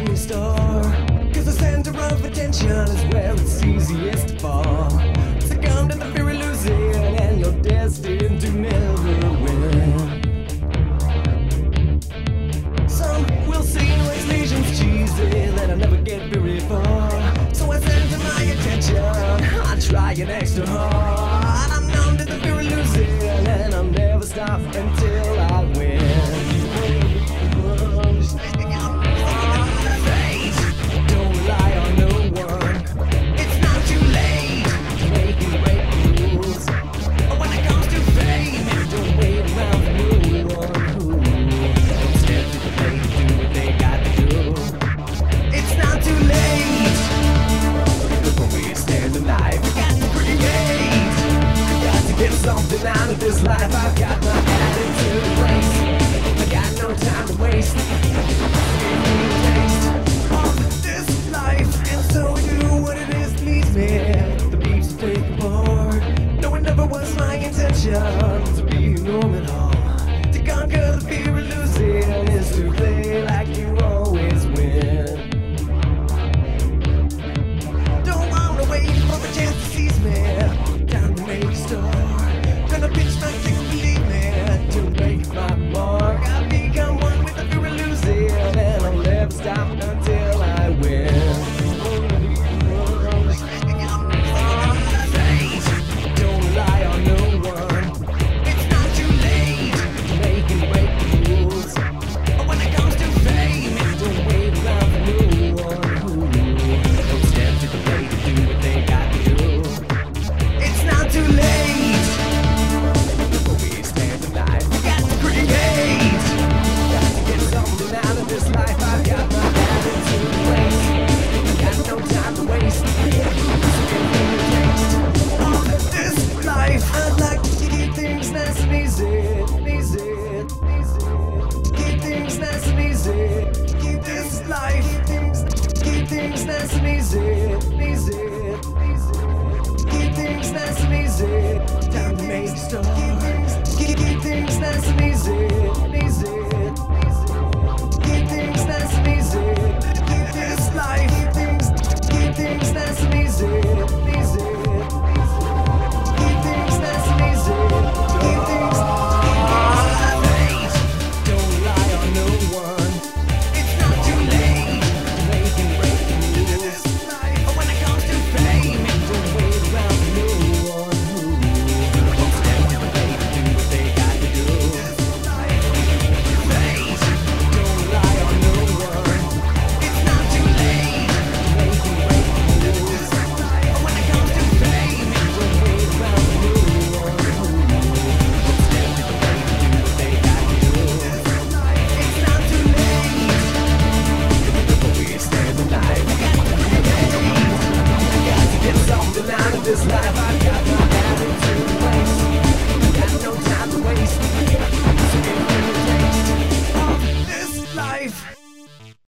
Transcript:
movie star. Cause the center of attention is where it's easiest to fall. Succumb to the fear of losing, and you're destined to never win. Some will see no lesions cheesy that I never get very far. So I center my attention, I try an extra hard. I'm numb to the fear of losing, and I'll never stop until. something out of this life. I've got my attitude race. I got no time to waste. Of this life, and so do what it is me. The beats take the. No, my. down. things that's easy, easy.